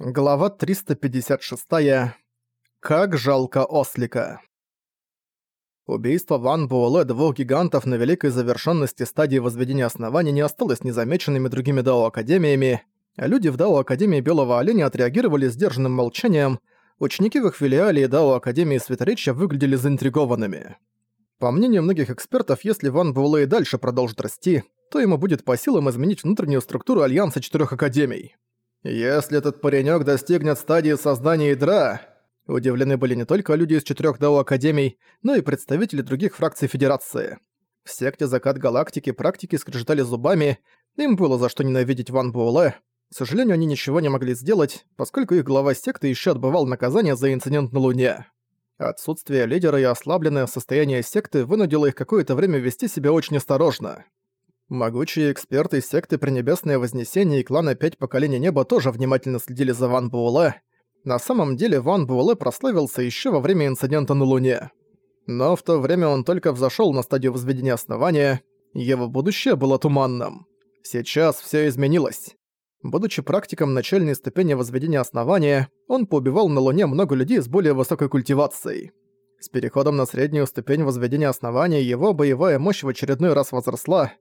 Глава 356. Как жалко ослика. Убийство Ван Буэлэ двух гигантов на великой завершенности стадии возведения основания не осталось незамеченными другими Дао-академиями, люди в Дао-академии Белого Оленя отреагировали сдержанным молчанием, ученики в их филиале Дао-академии Светоречья выглядели заинтригованными. По мнению многих экспертов, если Ван Буэлэ и дальше продолжит расти, то ему будет по силам изменить внутреннюю структуру Альянса Четырёх Академий. «Если этот паренёк достигнет стадии создания ядра...» Удивлены были не только люди из четырёх Дао Академий, но и представители других фракций Федерации. В секте Закат Галактики практики скрежетали зубами, им было за что ненавидеть Ван Буэлэ. К сожалению, они ничего не могли сделать, поскольку их глава секты ещё отбывал наказание за инцидент на Луне. Отсутствие лидера и ослабленное состояние секты вынудило их какое-то время вести себя очень осторожно. Могучие эксперты секты Пренебесное Вознесение и клана Пять Поколений Неба тоже внимательно следили за Ван Буэлэ. На самом деле Ван Буэлэ прославился еще во время инцидента на Луне. Но в то время он только взошел на стадию возведения основания, его будущее было туманным. Сейчас все изменилось. Будучи практиком начальной ступени возведения основания, он поубивал на Луне много людей с более высокой культивацией. С переходом на среднюю ступень возведения основания его боевая мощь в очередной раз возросла,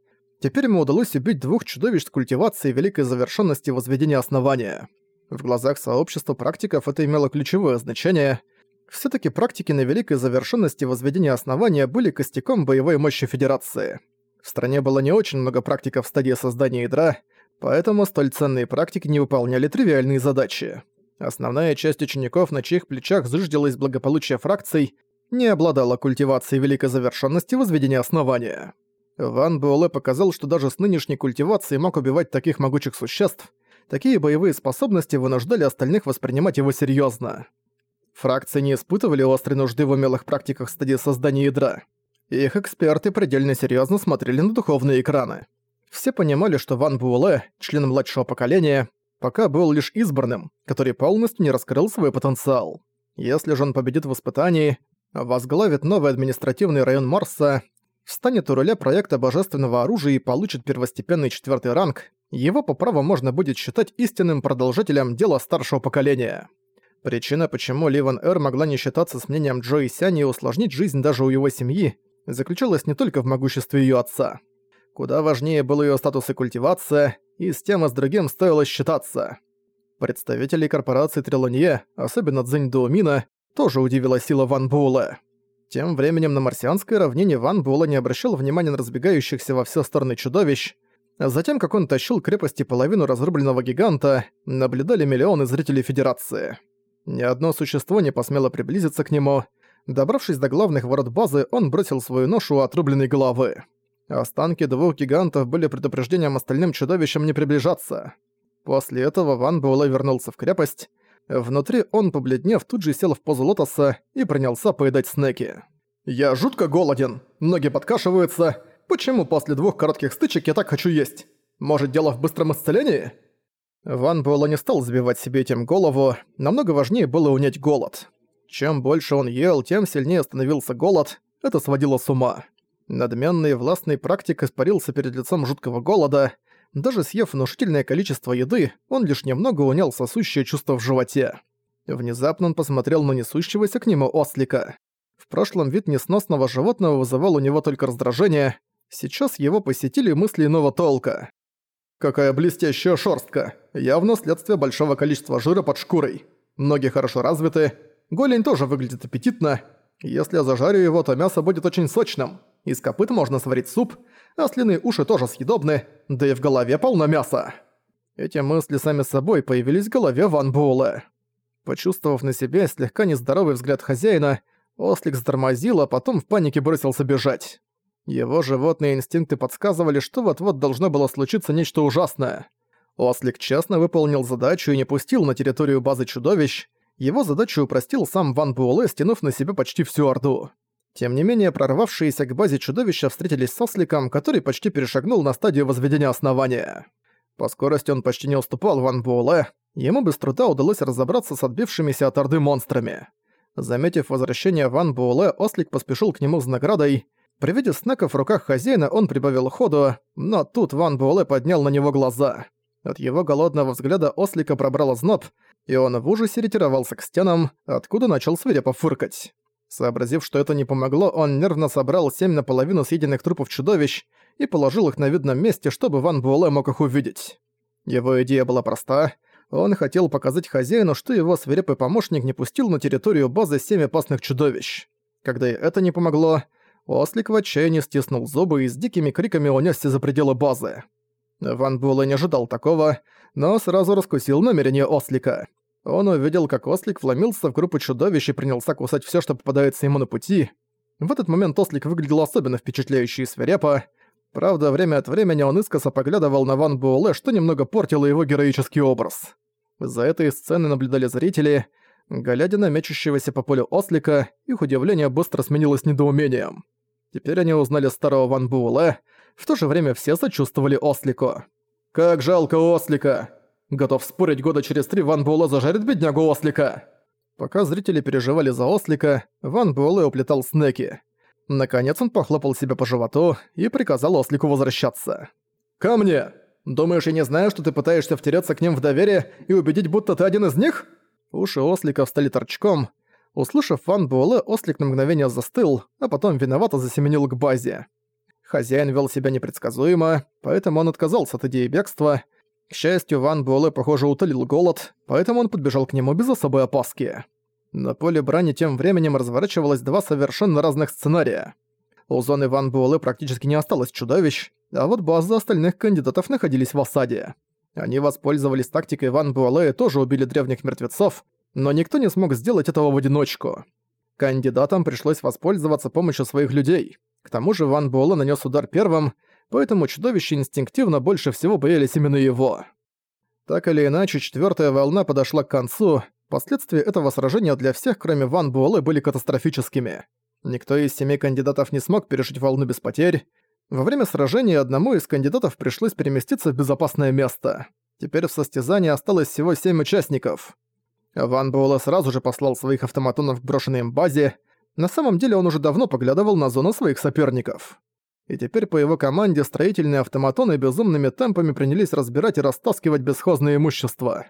Теперь ему удалось убить двух чудовищ с культивацией великой завершенности возведения основания. В глазах сообщества практиков это имело ключевое значение. все таки практики на великой завершенности возведения основания были костяком боевой мощи Федерации. В стране было не очень много практиков в стадии создания ядра, поэтому столь ценные практики не выполняли тривиальные задачи. Основная часть учеников, на чьих плечах зыждилось благополучие фракций, не обладала культивацией великой завершенности возведения основания. Ван Буэлэ показал, что даже с нынешней культивацией мог убивать таких могучих существ, такие боевые способности вынуждали остальных воспринимать его серьезно. Фракции не испытывали острой нужды в умелых практиках стадии создания ядра. Их эксперты предельно серьезно смотрели на духовные экраны. Все понимали, что Ван Буэлэ, член младшего поколения, пока был лишь избранным, который полностью не раскрыл свой потенциал. Если же он победит в испытании, возглавит новый административный район Марса, встанет у руля проекта божественного оружия и получит первостепенный четвертый ранг, его по праву можно будет считать истинным продолжителем дела старшего поколения. Причина, почему Ливан Эр могла не считаться с мнением Джо и Сяни и усложнить жизнь даже у его семьи, заключалась не только в могуществе ее отца. Куда важнее был ее статус и культивация, и с тем и с другим стоило считаться. Представителей корпорации Трилонье, особенно Цзинь Дуомина, тоже удивила сила Ван Буэлэ. Тем временем на марсианской равнине Ван Буэлэ не обращал внимания на разбегающихся во все стороны чудовищ. Затем, как он тащил крепости половину разрубленного гиганта, наблюдали миллионы зрителей Федерации. Ни одно существо не посмело приблизиться к нему. Добравшись до главных ворот базы, он бросил свою ношу у отрубленной головы. Останки двух гигантов были предупреждением остальным чудовищам не приближаться. После этого Ван Буэлэ вернулся в крепость, Внутри он, побледнев, тут же сел в позу лотоса и принялся поедать снеки. «Я жутко голоден, ноги подкашиваются. Почему после двух коротких стычек я так хочу есть? Может, дело в быстром исцелении?» Ван Буэлло не стал забивать себе этим голову, намного важнее было унять голод. Чем больше он ел, тем сильнее становился голод, это сводило с ума. Надменный властный практик испарился перед лицом жуткого голода, даже съев внушительное количество еды, он лишь немного унял сосущее чувство в животе. Внезапно он посмотрел на несущегося к нему ослика. В прошлом вид несносного животного вызывал у него только раздражение, сейчас его посетили мысли иного толка. «Какая блестящая шорстка! Явно следствие большого количества жира под шкурой. Ноги хорошо развиты, голень тоже выглядит аппетитно. Если я зажарю его, то мясо будет очень сочным. Из копыт можно сварить суп, ослиные уши тоже съедобны, да и в голове полно мяса. Эти мысли сами собой появились в голове Ван Буэлэ. Почувствовав на себе слегка нездоровый взгляд хозяина, ослик затормозил, а потом в панике бросился бежать. Его животные инстинкты подсказывали, что вот-вот должно было случиться нечто ужасное. Ослик честно выполнил задачу и не пустил на территорию базы чудовищ. Его задачу упростил сам Ван Буэлэ, стянув на себя почти всю Орду. Тем не менее, прорвавшиеся к базе чудовища встретились с осликом, который почти перешагнул на стадию возведения основания. По скорости он почти не уступал Ван Буэлэ, ему без труда удалось разобраться с отбившимися от Орды монстрами. Заметив возвращение Ван Буэлэ, ослик поспешил к нему с наградой. При виде снеков в руках хозяина он прибавил ходу, но тут Ван Буэлэ поднял на него глаза. От его голодного взгляда ослика пробрало зноб, и он в ужасе ретировался к стенам, откуда начал свирепо фыркать. Сообразив, что это не помогло, он нервно собрал семь наполовину съеденных трупов чудовищ и положил их на видном месте, чтобы Ван Буэлэ мог их увидеть. Его идея была проста. Он хотел показать хозяину, что его свирепый помощник не пустил на территорию базы семь опасных чудовищ. Когда и это не помогло, Ослик в отчаянии стиснул зубы и с дикими криками унесся за пределы базы. Ван Буэлэ не ожидал такого, но сразу раскусил намерение Ослика. Он увидел, как Ослик вломился в группу чудовищ и принялся кусать все, что попадается ему на пути. В этот момент Ослик выглядел особенно впечатляюще и свирепо. Правда, время от времени он искоса поглядывал на Ван Буэлэ, что немного портило его героический образ. За этой сценой наблюдали зрители. Глядя на мечущегося по полю Ослика, их удивление быстро сменилось недоумением. Теперь они узнали старого Ван Буэлэ, в то же время все сочувствовали Ослику. «Как жалко Ослика!» Готов спорить, года через три Ван Буэлэ зажарит беднягу Ослика. Пока зрители переживали за Ослика, Ван Буэлэ уплетал снеки. Наконец он похлопал себя по животу и приказал Ослику возвращаться. «Ко мне! Думаешь, я не знаю, что ты пытаешься втереться к ним в доверие и убедить, будто ты один из них?» Уши Ослика встали торчком. Услышав Ван Буэлэ, Ослик на мгновение застыл, а потом виновато засеменил к базе. Хозяин вел себя непредсказуемо, поэтому он отказался от идеи бегства, к счастью, Ван Буэлэ, похоже, утолил голод, поэтому он подбежал к нему без особой опаски. На поле брани тем временем разворачивалось два совершенно разных сценария. У зоны Ван Буэлэ практически не осталось чудовищ, а вот базы остальных кандидатов находились в осаде. Они воспользовались тактикой Ван Буэлэ и тоже убили древних мертвецов, но никто не смог сделать этого в одиночку. Кандидатам пришлось воспользоваться помощью своих людей. К тому же Ван Буэлэ нанес удар первым, поэтому чудовища инстинктивно больше всего боялись именно его. Так или иначе, четвертая волна подошла к концу, последствия этого сражения для всех, кроме Ван Буэлэ, были катастрофическими. Никто из семи кандидатов не смог пережить волну без потерь. Во время сражения одному из кандидатов пришлось переместиться в безопасное место. Теперь в состязании осталось всего семь участников. Ван Буэлэ сразу же послал своих автоматонов к брошенной им базе. На самом деле он уже давно поглядывал на зону своих соперников и теперь по его команде строительные автоматоны безумными темпами принялись разбирать и растаскивать бесхозное имущество.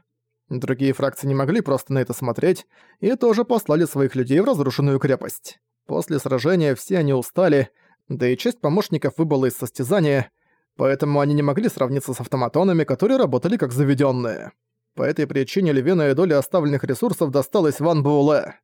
Другие фракции не могли просто на это смотреть и тоже послали своих людей в разрушенную крепость. После сражения все они устали, да и часть помощников выбыла из состязания, поэтому они не могли сравниться с автоматонами, которые работали как заведенные. По этой причине львиная доля оставленных ресурсов досталась Ван Буэлэ.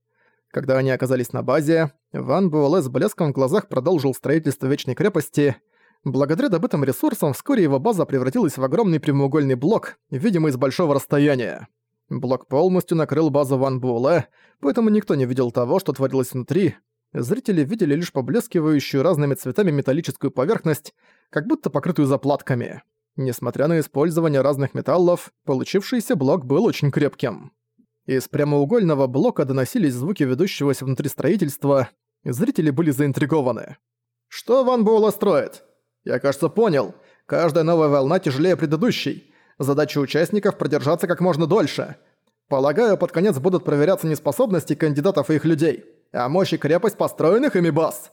Когда они оказались на базе, Ван Буэлэ с блеском в глазах продолжил строительство Вечной крепости. Благодаря добытым ресурсам вскоре его база превратилась в огромный прямоугольный блок, видимый с большого расстояния. Блок полностью накрыл базу Ван Буэлэ, поэтому никто не видел того, что творилось внутри. Зрители видели лишь поблескивающую разными цветами металлическую поверхность, как будто покрытую заплатками. Несмотря на использование разных металлов, получившийся блок был очень крепким. Из прямоугольного блока доносились звуки ведущегося внутри строительства, зрители были заинтригованы. «Что Ван Буэлла строит?» «Я, кажется, понял. Каждая новая волна тяжелее предыдущей. Задача участников продержаться как можно дольше. Полагаю, под конец будут проверяться неспособности кандидатов и их людей, а мощь и крепость построенных ими баз».